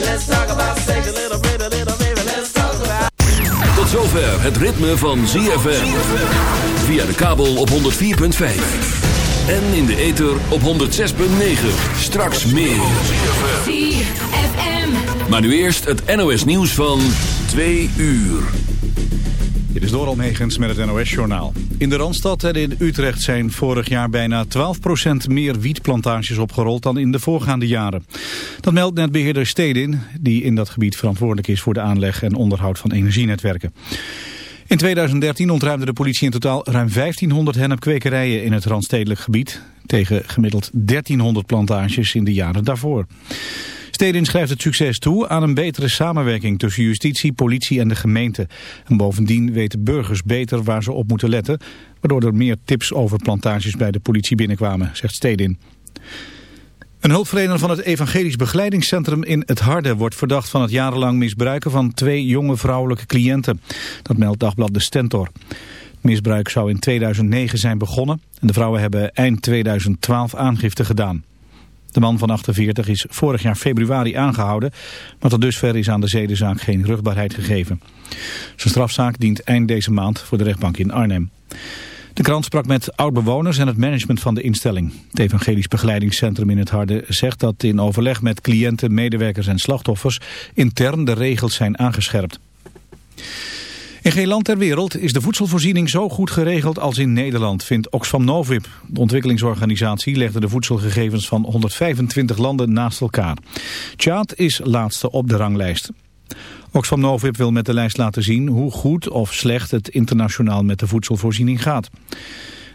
Let's talk about sex. A little bit, a little baby. Let's talk about. Tot zover het ritme van ZFM. Via de kabel op 104.5. En in de ether op 106.9. Straks meer. ZFM. Maar nu eerst het NOS nieuws van 2 uur. Dit is Doral Megens met het NOS-journaal. In de Randstad en in Utrecht zijn vorig jaar bijna 12% meer wietplantages opgerold dan in de voorgaande jaren. Dat meldt netbeheerder Stedin, die in dat gebied verantwoordelijk is voor de aanleg en onderhoud van energienetwerken. In 2013 ontruimde de politie in totaal ruim 1500 hennepkwekerijen in het Randstedelijk gebied, tegen gemiddeld 1300 plantages in de jaren daarvoor. Stedin schrijft het succes toe aan een betere samenwerking tussen justitie, politie en de gemeente. En bovendien weten burgers beter waar ze op moeten letten, waardoor er meer tips over plantages bij de politie binnenkwamen, zegt Stedin. Een hulpverlener van het Evangelisch Begeleidingscentrum in Het Harde wordt verdacht van het jarenlang misbruiken van twee jonge vrouwelijke cliënten. Dat meldt dagblad De Stentor. Misbruik zou in 2009 zijn begonnen en de vrouwen hebben eind 2012 aangifte gedaan. De man van 48 is vorig jaar februari aangehouden, maar tot dusver is aan de zedenzaak geen rugbaarheid gegeven. Zijn strafzaak dient eind deze maand voor de rechtbank in Arnhem. De krant sprak met oud-bewoners en het management van de instelling. Het Evangelisch Begeleidingscentrum in het Harde zegt dat in overleg met cliënten, medewerkers en slachtoffers intern de regels zijn aangescherpt. In geen land ter wereld is de voedselvoorziening zo goed geregeld als in Nederland, vindt Oxfam Novib. De ontwikkelingsorganisatie legde de voedselgegevens van 125 landen naast elkaar. Tjaad is laatste op de ranglijst. Oxfam Novib wil met de lijst laten zien hoe goed of slecht het internationaal met de voedselvoorziening gaat.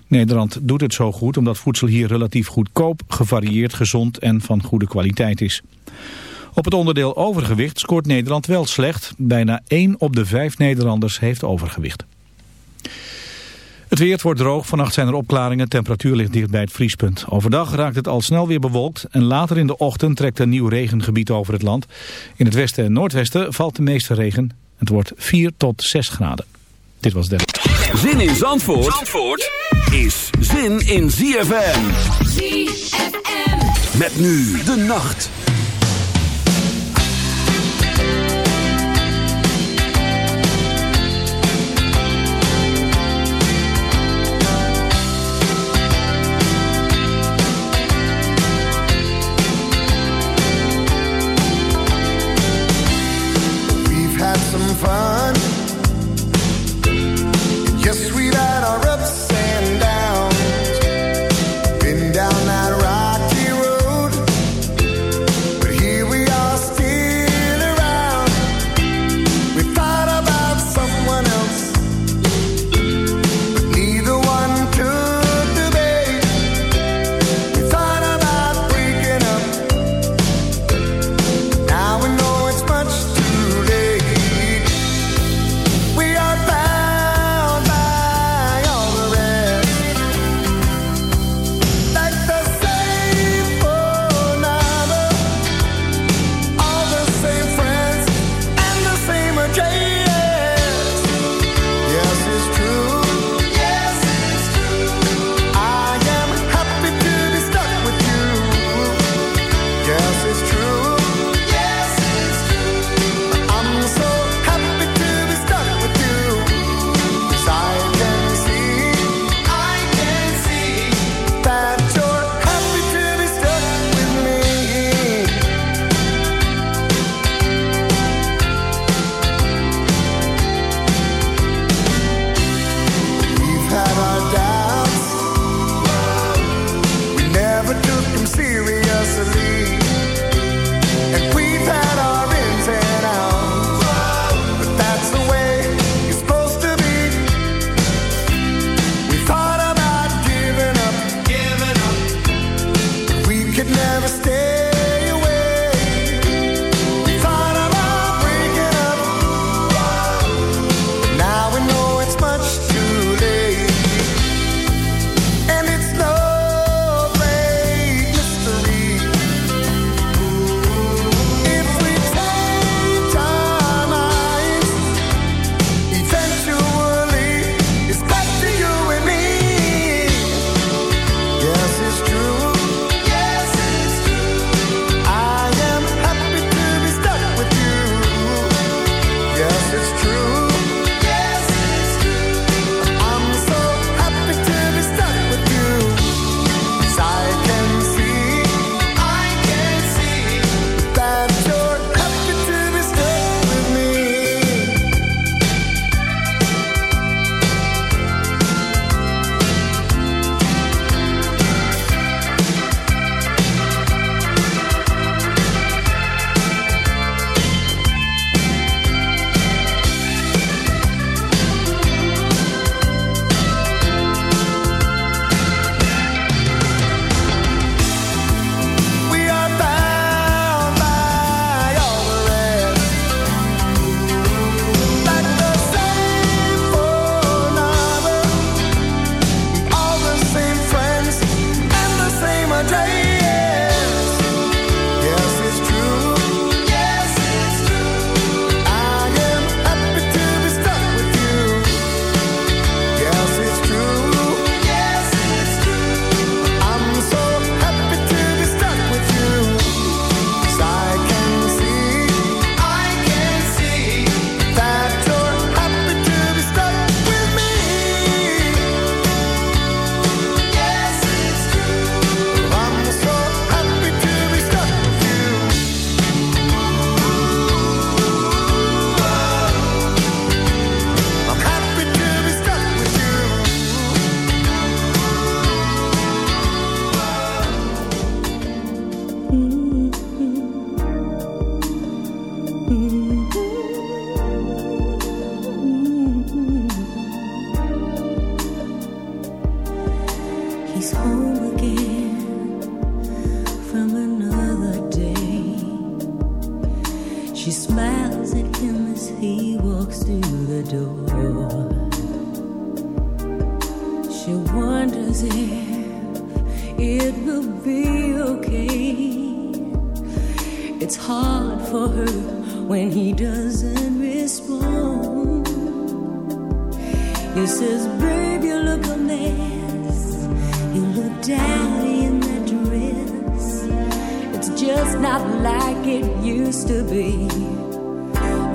Nederland doet het zo goed omdat voedsel hier relatief goedkoop, gevarieerd, gezond en van goede kwaliteit is. Op het onderdeel overgewicht scoort Nederland wel slecht. Bijna 1 op de 5 Nederlanders heeft overgewicht. Het weer wordt droog, vannacht zijn er opklaringen, temperatuur ligt dicht bij het vriespunt. Overdag raakt het al snel weer bewolkt en later in de ochtend trekt een nieuw regengebied over het land. In het westen en noordwesten valt de meeste regen. Het wordt 4 tot 6 graden. Dit was de... Zin in Zandvoort, Zandvoort is zin in ZFM. ZFM. Met nu de nacht.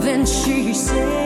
then she said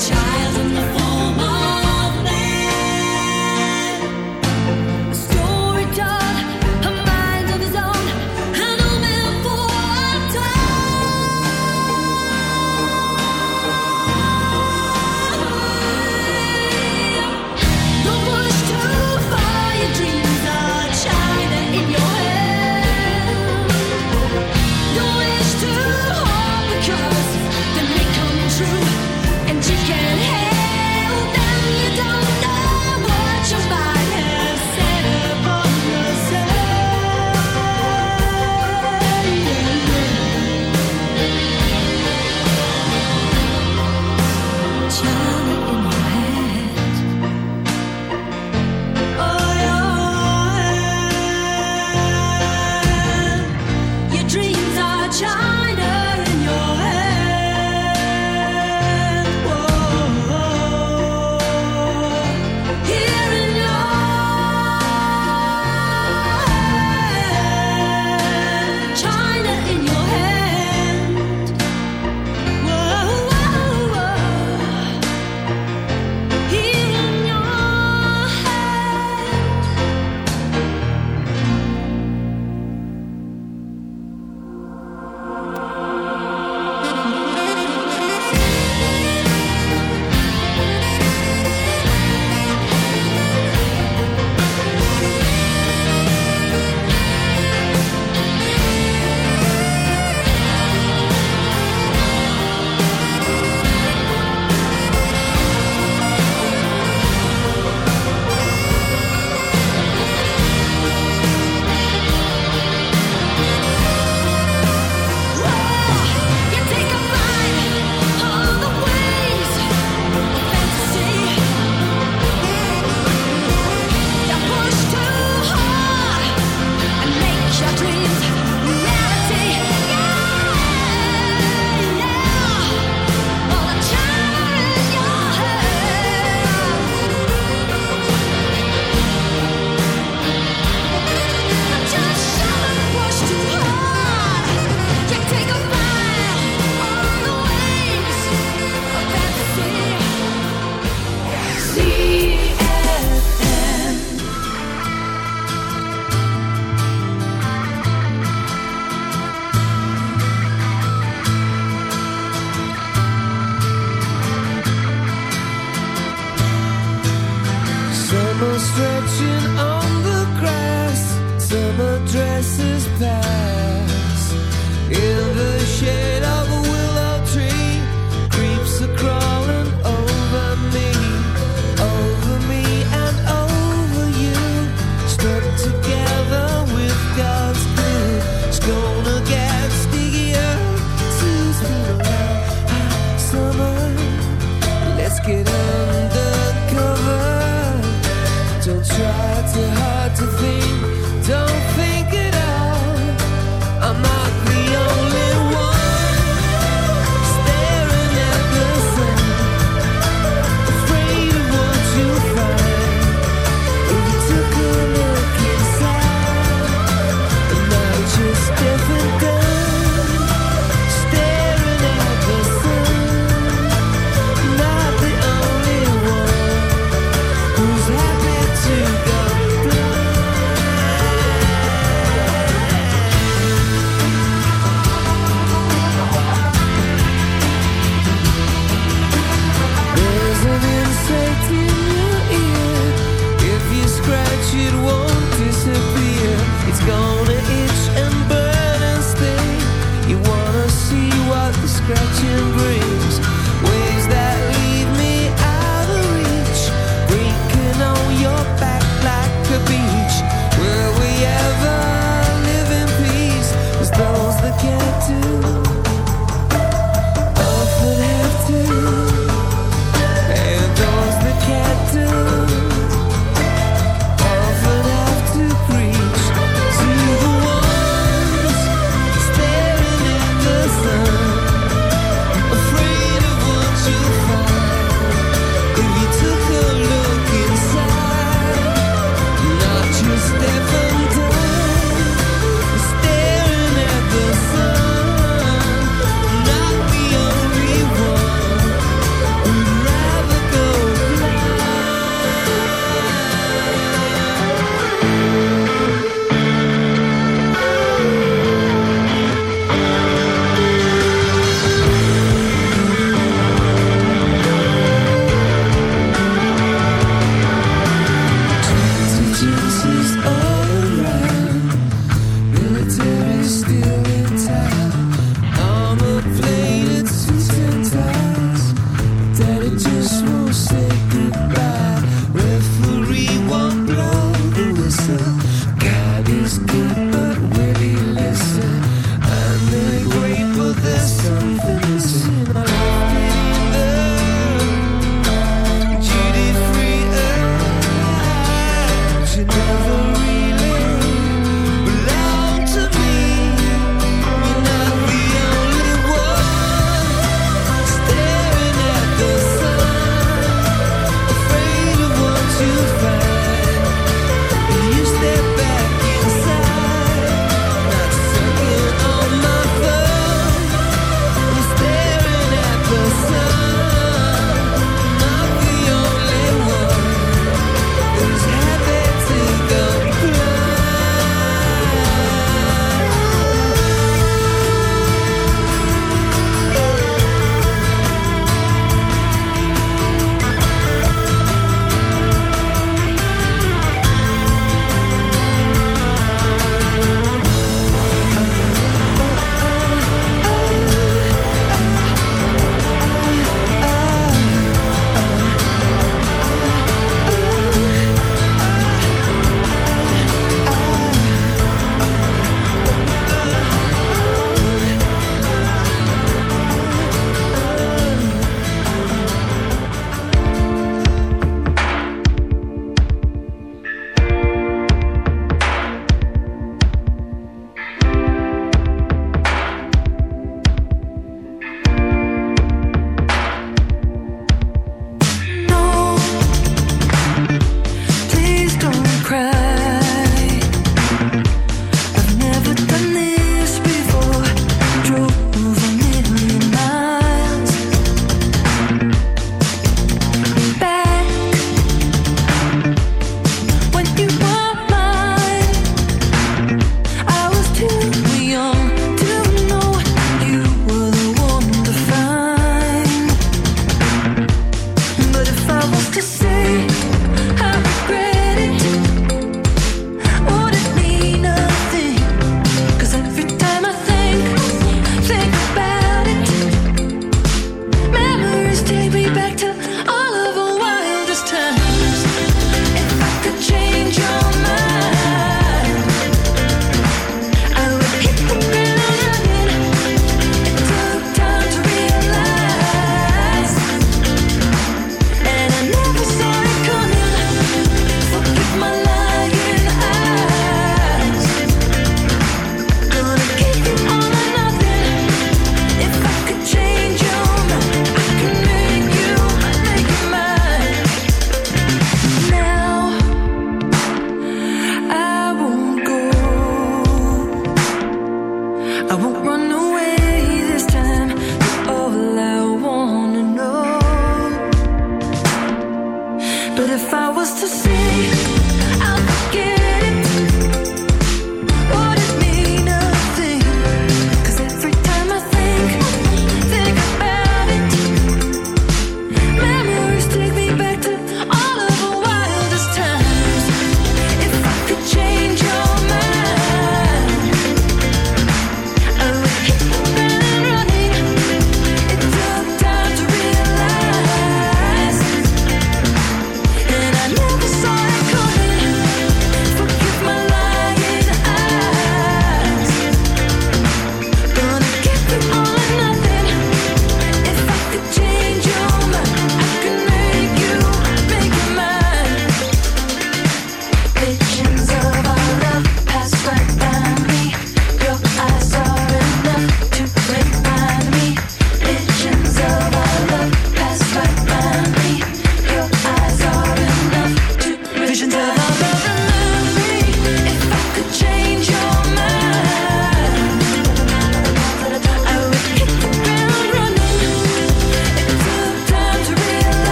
child.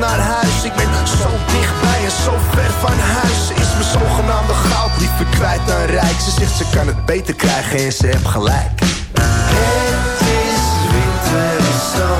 Naar huis. Ik ben zo dichtbij en zo ver van huis. Ze is mijn zogenaamde goud liever kwijt dan rijk. Ze zegt ze kan het beter krijgen en ze heeft gelijk. Het is winter, zon. meter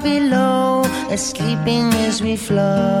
below, as sleeping as we flow.